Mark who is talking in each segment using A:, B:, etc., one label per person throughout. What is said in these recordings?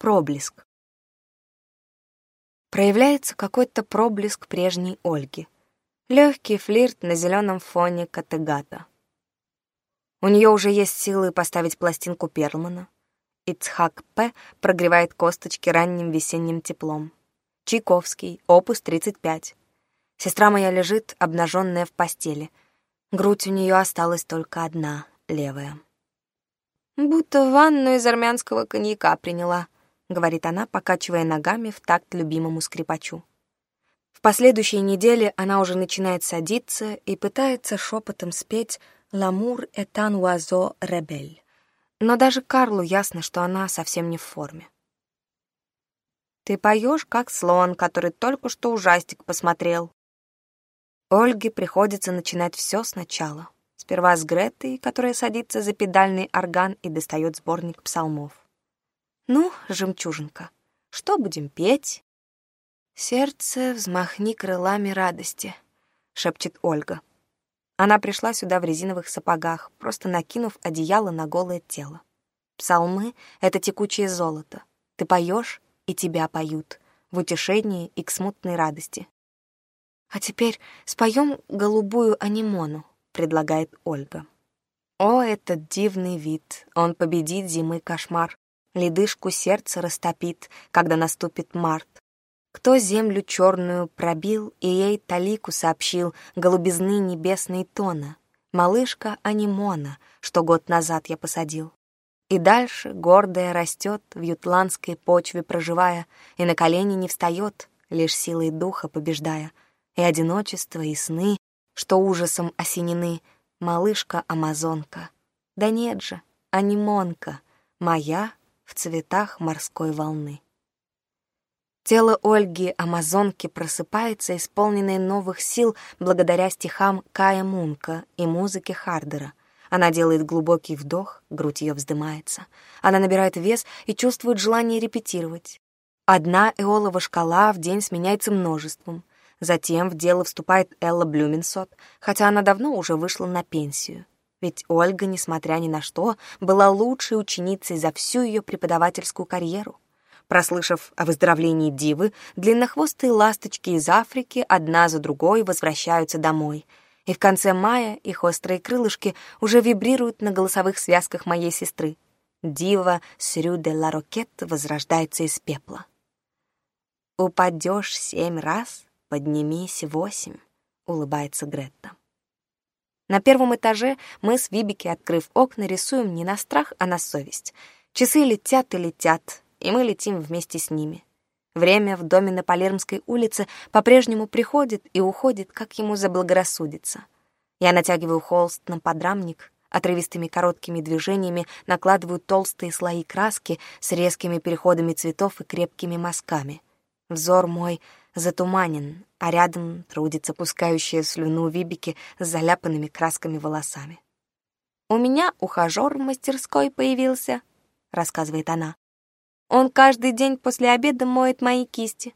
A: проблеск. Проявляется какой-то проблеск прежней Ольги. Легкий флирт на зеленом фоне Категата. У нее уже есть силы поставить пластинку Перлмана. Ицхак П. прогревает косточки ранним весенним теплом. Чайковский, опус 35. Сестра моя лежит, обнаженная в постели. Грудь у нее осталась только одна, левая. Будто ванну из армянского коньяка приняла — говорит она, покачивая ногами в такт любимому скрипачу. В последующей неделе она уже начинает садиться и пытается шепотом спеть «Ламур этан уазо ребель». Но даже Карлу ясно, что она совсем не в форме. «Ты поешь, как слон, который только что ужастик посмотрел». Ольге приходится начинать все сначала. Сперва с Гретой, которая садится за педальный орган и достает сборник псалмов. Ну, жемчужинка, что будем петь? Сердце, взмахни крылами радости, шепчет Ольга. Она пришла сюда в резиновых сапогах, просто накинув одеяло на голое тело. Псалмы — это текучее золото. Ты поешь, и тебя поют, в утешении и к смутной радости. «А теперь споем голубую анимону», — предлагает Ольга. О, этот дивный вид! Он победит зимы кошмар. Ледышку сердце растопит, когда наступит март. Кто землю черную пробил и ей талику сообщил голубизны небесной тона, малышка анимона, что год назад я посадил. И дальше гордая растет в ютландской почве проживая, и на колени не встает, лишь силой духа побеждая, и одиночество, и сны, что ужасом осенены, малышка-амазонка. Да нет же, анимонка, моя в цветах морской волны. Тело Ольги, амазонки, просыпается, исполненное новых сил благодаря стихам Кая Мунка и музыке Хардера. Она делает глубокий вдох, грудь ее вздымается. Она набирает вес и чувствует желание репетировать. Одна эолова шкала в день сменяется множеством. Затем в дело вступает Элла Блюменсот, хотя она давно уже вышла на пенсию. Ведь Ольга, несмотря ни на что, была лучшей ученицей за всю ее преподавательскую карьеру. Прослышав о выздоровлении Дивы, длиннохвостые ласточки из Африки одна за другой возвращаются домой. И в конце мая их острые крылышки уже вибрируют на голосовых связках моей сестры. Дива Срю де ла Рокет возрождается из пепла. «Упадешь семь раз, поднимись восемь», — улыбается Гретта. На первом этаже мы с Вибики, открыв окна, рисуем не на страх, а на совесть. Часы летят и летят, и мы летим вместе с ними. Время в доме на Палермской улице по-прежнему приходит и уходит, как ему заблагорассудится. Я натягиваю холст на подрамник, отрывистыми короткими движениями накладываю толстые слои краски с резкими переходами цветов и крепкими мазками. Взор мой — затуманен, а рядом трудится пускающая слюну вибики с заляпанными красками волосами. «У меня ухажер в мастерской появился», — рассказывает она. «Он каждый день после обеда моет мои кисти».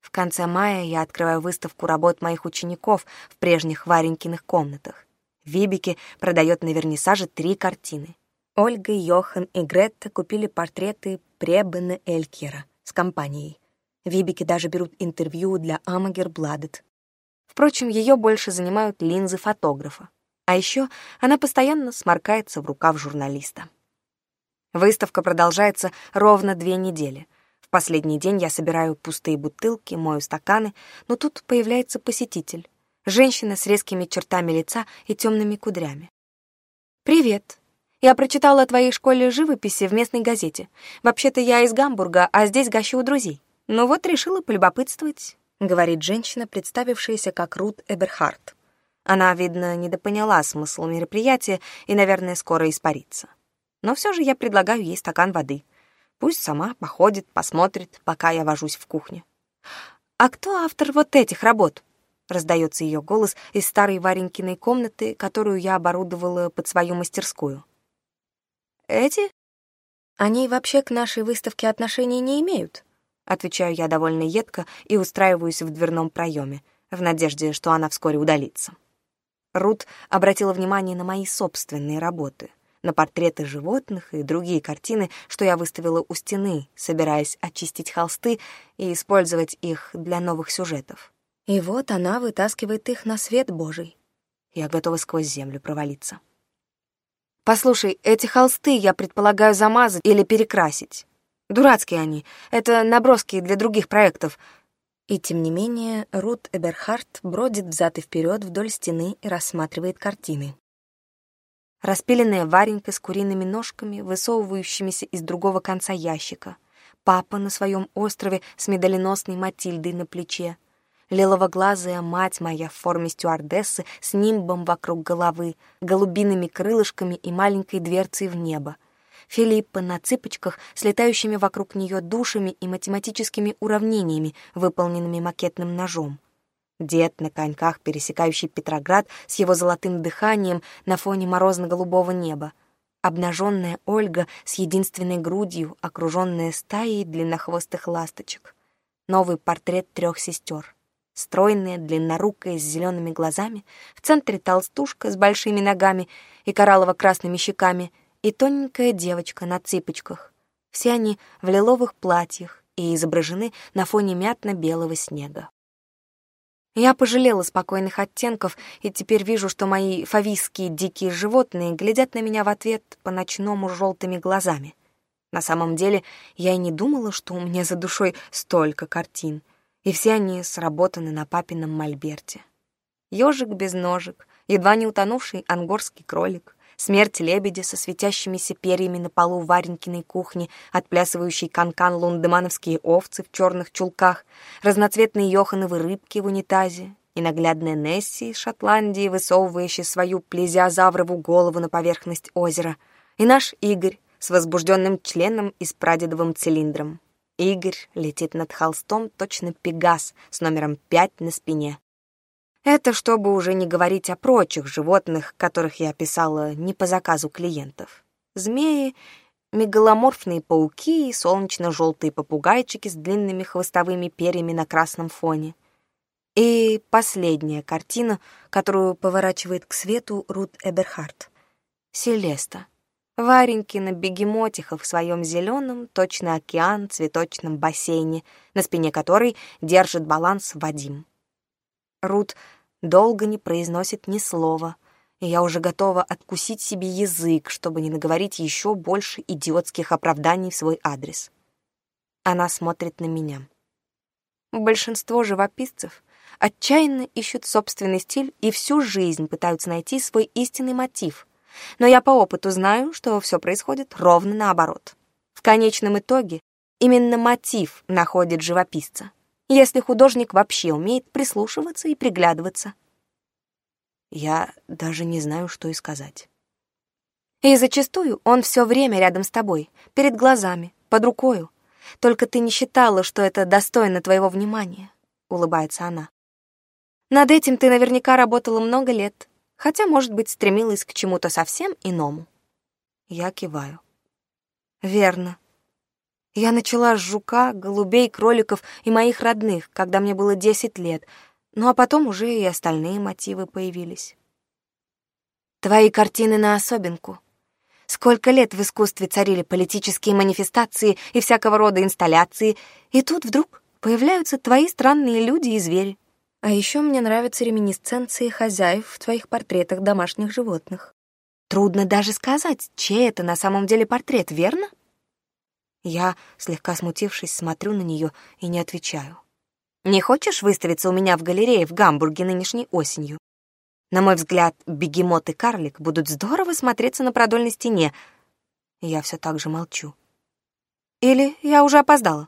A: В конце мая я открываю выставку работ моих учеников в прежних Варенькиных комнатах. Вибики продает на вернисаже три картины. Ольга, Йохан и Гретта купили портреты Пребена Элькера с компанией — Вебике даже берут интервью для Амагер Бладет. Впрочем, ее больше занимают линзы фотографа. А еще она постоянно сморкается в рукав журналиста. Выставка продолжается ровно две недели. В последний день я собираю пустые бутылки, мою стаканы, но тут появляется посетитель. Женщина с резкими чертами лица и темными кудрями. «Привет. Я прочитала о твоей школе живописи в местной газете. Вообще-то я из Гамбурга, а здесь гощу у друзей. «Но вот решила полюбопытствовать», — говорит женщина, представившаяся как Рут Эберхарт. Она, видно, недопоняла смысл мероприятия и, наверное, скоро испарится. Но все же я предлагаю ей стакан воды. Пусть сама походит, посмотрит, пока я вожусь в кухне. «А кто автор вот этих работ?» Раздается ее голос из старой Варенькиной комнаты, которую я оборудовала под свою мастерскую. «Эти?» «Они вообще к нашей выставке отношения не имеют», Отвечаю я довольно едко и устраиваюсь в дверном проеме, в надежде, что она вскоре удалится. Рут обратила внимание на мои собственные работы, на портреты животных и другие картины, что я выставила у стены, собираясь очистить холсты и использовать их для новых сюжетов. И вот она вытаскивает их на свет Божий. Я готова сквозь землю провалиться. «Послушай, эти холсты, я предполагаю, замазать или перекрасить. Дурацкие они. Это наброски для других проектов». И тем не менее Рут Эберхарт бродит взад и вперед вдоль стены и рассматривает картины. Распиленная варенька с куриными ножками, высовывающимися из другого конца ящика. Папа на своем острове с медаленосной Матильдой на плече. Лиловоглазая мать моя в форме стюардессы с нимбом вокруг головы, голубиными крылышками и маленькой дверцей в небо — Филиппа на цыпочках с летающими вокруг нее душами и математическими уравнениями, выполненными макетным ножом. Дед на коньках, пересекающий Петроград с его золотым дыханием на фоне морозно-голубого неба. Обнаженная Ольга с единственной грудью, окруженная стаей длиннохвостых ласточек. Новый портрет трех сестер. Стройная, длиннорукая, с зелеными глазами, в центре толстушка с большими ногами и кораллово-красными щеками — и тоненькая девочка на цыпочках. Все они в лиловых платьях и изображены на фоне мятно-белого снега. Я пожалела спокойных оттенков, и теперь вижу, что мои фавийские дикие животные глядят на меня в ответ по-ночному желтыми глазами. На самом деле, я и не думала, что у меня за душой столько картин, и все они сработаны на папином мольберте. Ёжик без ножек, едва не утонувший ангорский кролик, Смерть лебеди со светящимися перьями на полу Варенькиной кухни, отплясывающий канкан лундемановские овцы в черных чулках, разноцветные Йохановы рыбки в унитазе, и наглядная Несси из Шотландии, высовывающая свою плезиозаврову голову на поверхность озера, и наш Игорь с возбужденным членом и с прадедовым цилиндром. Игорь летит над холстом точно пегас с номером пять на спине. Это чтобы уже не говорить о прочих животных, которых я писала не по заказу клиентов. Змеи, мегаломорфные пауки и солнечно-желтые попугайчики с длинными хвостовыми перьями на красном фоне. И последняя картина, которую поворачивает к свету Рут Эберхарт: Селеста. Вареньки на бегемотиха в своем зеленом, точно океан, цветочном бассейне, на спине которой держит баланс Вадим. Рут долго не произносит ни слова, и я уже готова откусить себе язык, чтобы не наговорить еще больше идиотских оправданий в свой адрес. Она смотрит на меня. Большинство живописцев отчаянно ищут собственный стиль и всю жизнь пытаются найти свой истинный мотив. Но я по опыту знаю, что все происходит ровно наоборот. В конечном итоге именно мотив находит живописца если художник вообще умеет прислушиваться и приглядываться. Я даже не знаю, что и сказать. И зачастую он все время рядом с тобой, перед глазами, под рукою. Только ты не считала, что это достойно твоего внимания, — улыбается она. Над этим ты наверняка работала много лет, хотя, может быть, стремилась к чему-то совсем иному. Я киваю. Верно. Я начала с жука, голубей, кроликов и моих родных, когда мне было 10 лет. Ну а потом уже и остальные мотивы появились. Твои картины на особенку. Сколько лет в искусстве царили политические манифестации и всякого рода инсталляции, и тут вдруг появляются твои странные люди и звери. А еще мне нравятся реминисценции хозяев в твоих портретах домашних животных. Трудно даже сказать, чей это на самом деле портрет, верно? Я, слегка смутившись, смотрю на нее и не отвечаю. «Не хочешь выставиться у меня в галерее в Гамбурге нынешней осенью? На мой взгляд, бегемот и карлик будут здорово смотреться на продольной стене». Я все так же молчу. «Или я уже опоздала?»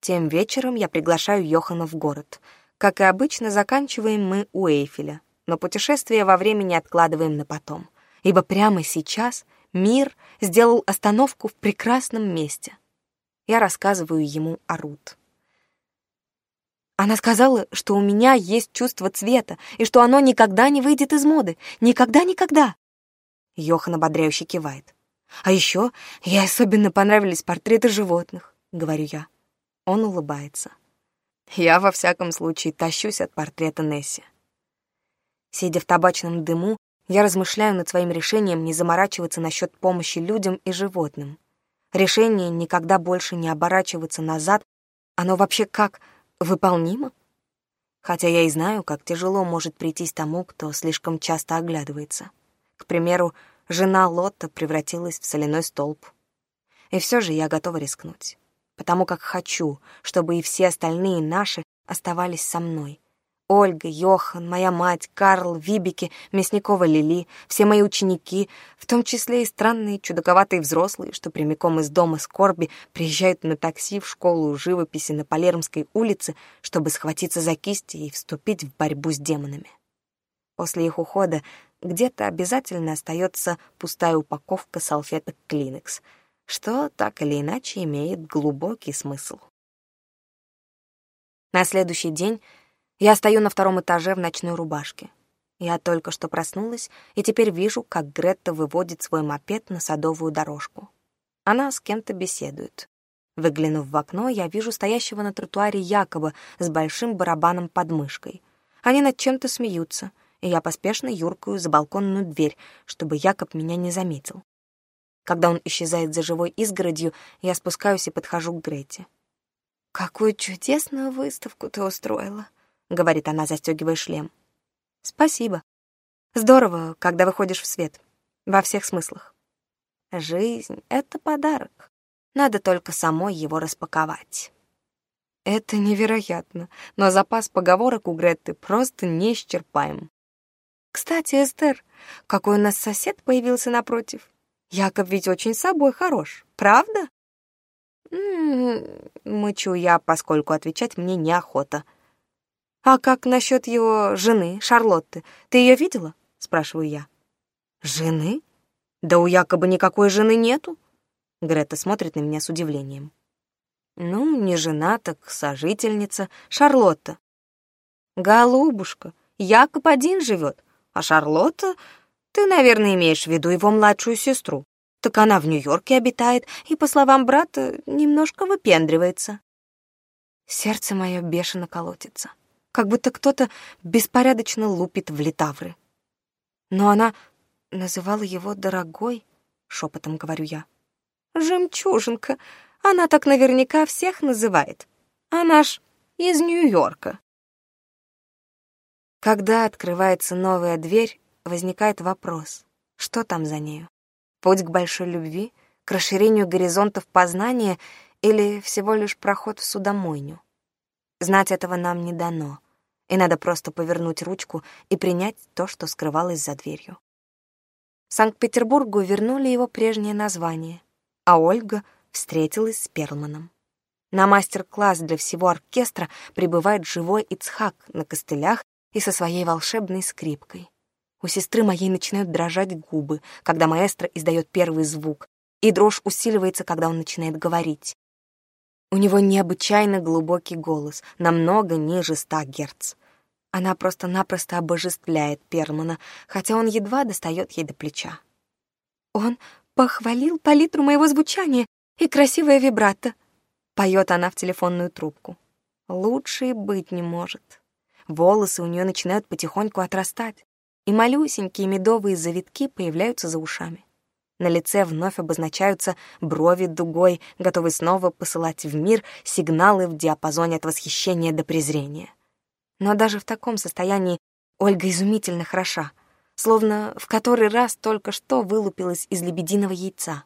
A: Тем вечером я приглашаю Йохана в город. Как и обычно, заканчиваем мы у Эйфеля, но путешествие во времени откладываем на потом, ибо прямо сейчас — мир сделал остановку в прекрасном месте. Я рассказываю ему о Рут. Она сказала, что у меня есть чувство цвета, и что оно никогда не выйдет из моды. Никогда-никогда. Йохан ободряюще кивает. А еще ей особенно понравились портреты животных, говорю я. Он улыбается. Я, во всяком случае, тащусь от портрета Несси. Сидя в табачном дыму, я размышляю над своим решением не заморачиваться насчет помощи людям и животным. Решение никогда больше не оборачиваться назад, оно вообще как выполнимо? Хотя я и знаю, как тяжело может прийтись тому, кто слишком часто оглядывается. К примеру, жена Лотта превратилась в соляной столб. И все же я готова рискнуть, потому как хочу, чтобы и все остальные наши оставались со мной — Ольга, Йохан, моя мать, Карл, Вибики, Мясникова Лили, все мои ученики, в том числе и странные, чудаковатые взрослые, что прямиком из дома скорби приезжают на такси в школу живописи на Палермской улице, чтобы схватиться за кисти и вступить в борьбу с демонами. После их ухода где-то обязательно остается пустая упаковка салфеток Клинекс, что так или иначе имеет глубокий смысл. На следующий день я стою на втором этаже в ночной рубашке. Я только что проснулась и теперь вижу, как Гретта выводит свой мопед на садовую дорожку. Она с кем-то беседует. Выглянув в окно, я вижу стоящего на тротуаре Якоба с большим барабаном под мышкой. Они над чем-то смеются, и я поспешно юркаю за балконную дверь, чтобы Якоб меня не заметил. Когда он исчезает за живой изгородью, я спускаюсь и подхожу к Грете. «Какую чудесную выставку ты устроила!» говорит она, застегивая шлем. Спасибо. Здорово, когда выходишь в свет. Во всех смыслах. Жизнь — это подарок. Надо только самой его распаковать. Это невероятно, но запас поговорок у Гретты просто неисчерпаем. Кстати, Эстер, какой у нас сосед появился напротив? Яков ведь очень собой хорош, правда? М -м -м, мычу я, поскольку отвечать мне неохота — «А как насчет его жены, Шарлотты? Ты ее видела?» — спрашиваю я. «Жены? Да у якобы никакой жены нету». Грета смотрит на меня с удивлением. «Ну, не жена, так сожительница, Шарлотта». «Голубушка, Якоб один живет, а Шарлотта... Ты, наверное, имеешь в виду его младшую сестру. Так она в Нью-Йорке обитает и, по словам брата, немножко выпендривается». Сердце мое бешено колотится как будто кто-то беспорядочно лупит в литавры. Но она называла его «дорогой», — шепотом говорю я. «Жемчужинка! Она так наверняка всех называет. Она ж из Нью-Йорка». Когда открывается новая дверь, возникает вопрос, что там за нею? Путь к большой любви, к расширению горизонтов познания или всего лишь проход в судомойню? Знать этого нам не дано, и надо просто повернуть ручку и принять то, что скрывалось за дверью. Санкт-Петербургу вернули его прежнее название, а Ольга встретилась с Перлманом. На мастер-класс для всего оркестра прибывает живой Ицхак на костылях и со своей волшебной скрипкой. У сестры моей начинают дрожать губы, когда маэстро издает первый звук, и дрожь усиливается, когда он начинает говорить. У него необычайно глубокий голос, намного ниже ста герц. Она просто-напросто обожествляет Пермана, хотя он едва достает ей до плеча. «Он похвалил палитру моего звучания и красивое вибрато», — поет она в телефонную трубку. «Лучше и быть не может». Волосы у нее начинают потихоньку отрастать, и малюсенькие медовые завитки появляются за ушами. На лице вновь обозначаются брови дугой, готовые снова посылать в мир сигналы в диапазоне от восхищения до презрения. Но даже в таком состоянии Ольга изумительно хороша, словно в который раз только что вылупилась из лебединого яйца.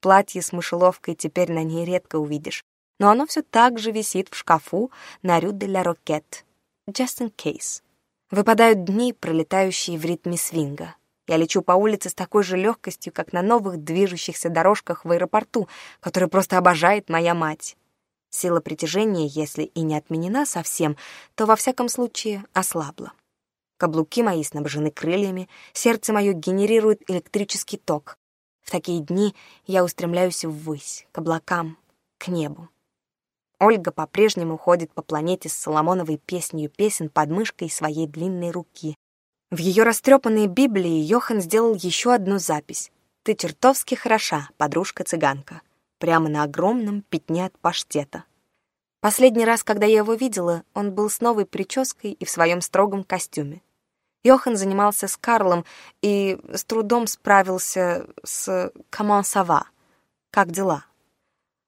A: Платье с мышеловкой теперь на ней редко увидишь, но оно все так же висит в шкафу на Рю де ла Рокет. Just in case. Выпадают дни, пролетающие в ритме свинга — я лечу по улице с такой же легкостью, как на новых движущихся дорожках в аэропорту, который просто обожает моя мать. Сила притяжения, если и не отменена совсем, то во всяком случае ослабла. Каблуки мои снабжены крыльями, сердце мое генерирует электрический ток. В такие дни я устремляюсь ввысь, к облакам, к небу. Ольга по-прежнему ходит по планете с Соломоновой песнью песен под мышкой своей длинной руки. В ее растрепанной Библии Йохан сделал еще одну запись. «Ты чертовски хороша, подружка-цыганка», прямо на огромном пятне от паштета. Последний раз, когда я его видела, он был с новой прической и в своем строгом костюме. Йохан занимался с Карлом и с трудом справился с «Коман сава?» «Как дела?»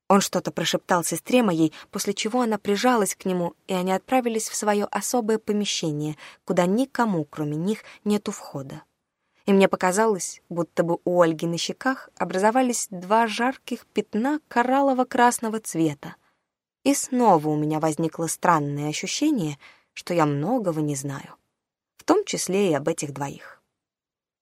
A: Он что-то прошептал сестре моей, после чего она прижалась к нему, и они отправились в свое особое помещение, куда никому, кроме них, нету входа. И мне показалось, будто бы у Ольги на щеках образовались два жарких пятна кораллово-красного цвета. И снова у меня возникло странное ощущение, что я многого не знаю, в том числе и об этих двоих.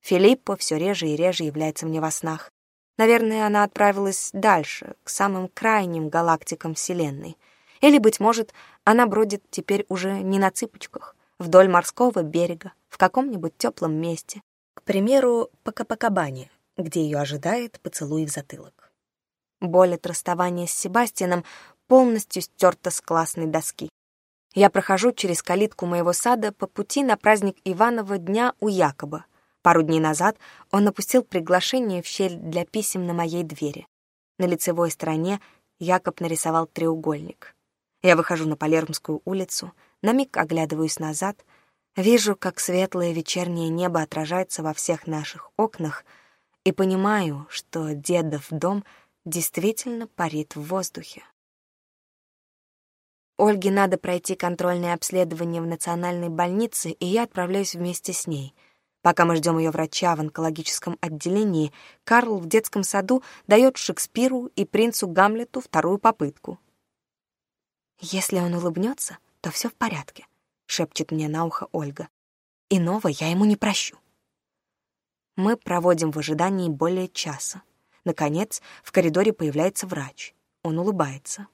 A: Филиппо все реже и реже является мне во снах, Наверное, она отправилась дальше, к самым крайним галактикам Вселенной. Или, быть может, она бродит теперь уже не на цыпочках, вдоль морского берега, в каком-нибудь теплом месте. К примеру, по Капакабане, где ее ожидает поцелуй в затылок. Боль от расставания с Себастьяном полностью стерта с классной доски. Я прохожу через калитку моего сада по пути на праздник Иванова дня у Якоба — Пару дней назад он опустил приглашение в щель для писем на моей двери. На лицевой стороне Якоб нарисовал треугольник. Я выхожу на Палермскую улицу, на миг оглядываюсь назад, вижу, как светлое вечернее небо отражается во всех наших окнах и понимаю, что дедов дом действительно парит в воздухе. Ольге надо пройти контрольное обследование в национальной больнице, и я отправляюсь вместе с ней — Пока мы ждем ее врача в онкологическом отделении, Карл в детском саду дает Шекспиру и принцу Гамлету вторую попытку. «Если он улыбнется, то все в порядке», — шепчет мне на ухо Ольга. «Иного я ему не прощу». Мы проводим в ожидании более часа. Наконец, в коридоре появляется врач. Он улыбается.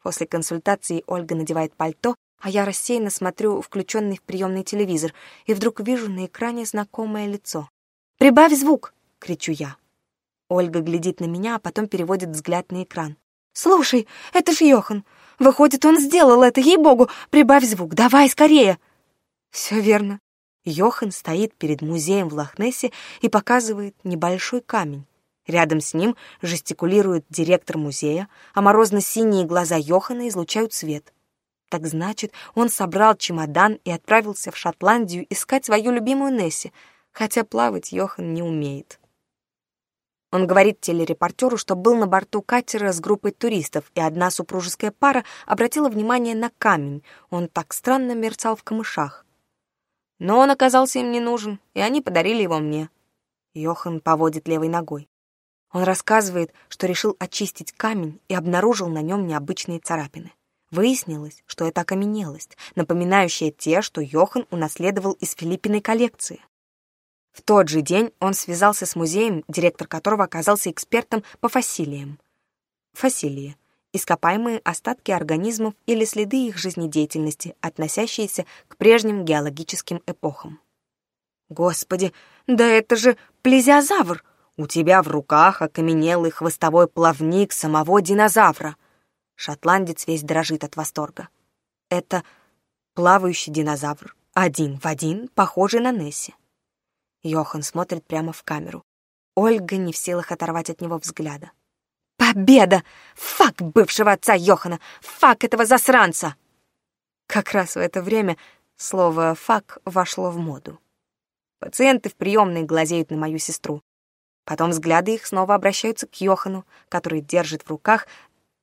A: После консультации Ольга надевает пальто а я рассеянно смотрю включенный в приемный телевизор и вдруг вижу на экране знакомое лицо. «Прибавь звук!» — кричу я. Ольга глядит на меня, а потом переводит взгляд на экран. «Слушай, это ж Йохан! Выходит, он сделал это, ей-богу! Прибавь звук, давай скорее!» «Все верно». Йохан стоит перед музеем в Лохнессе и показывает небольшой камень. Рядом с ним жестикулирует директор музея, а морозно-синие глаза Йохана излучают свет — так значит, он собрал чемодан и отправился в Шотландию искать свою любимую Несси, хотя плавать Йохан не умеет. Он говорит телерепортеру, что был на борту катера с группой туристов, и одна супружеская пара обратила внимание на камень. Он так странно мерцал в камышах. Но он оказался им не нужен, и они подарили его мне. Йохан поводит левой ногой. Он рассказывает, что решил очистить камень и обнаружил на нем необычные царапины. Выяснилось, что это окаменелость, напоминающая те, что Йохан унаследовал из Филиппиной коллекции. В тот же день он связался с музеем, директор которого оказался экспертом по фасилиям. Фасилии — ископаемые остатки организмов или следы их жизнедеятельности, относящиеся к прежним геологическим эпохам. «Господи, да это же плезиозавр! У тебя в руках окаменелый хвостовой плавник самого динозавра!» Шотландец весь дрожит от восторга. Это плавающий динозавр. Один в один, похожий на Несси. Йохан смотрит прямо в камеру. Ольга не в силах оторвать от него взгляда. «Победа! Фак бывшего отца Йохана! Фак этого засранца!» Как раз в это время слово «фак» вошло в моду. Пациенты в приемной глазеют на мою сестру. Потом взгляды их снова обращаются к Йохану, который держит в руках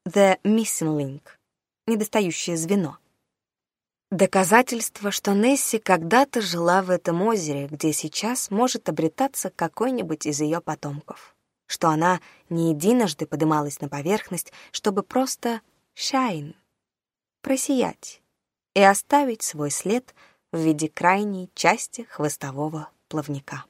A: The Missing Link, недостающее звено. Доказательство, что Несси когда-то жила в этом озере, где сейчас может обретаться какой-нибудь из ее потомков. Что она не единожды подымалась на поверхность, чтобы просто shine, — просиять и оставить свой след в виде крайней части хвостового плавника.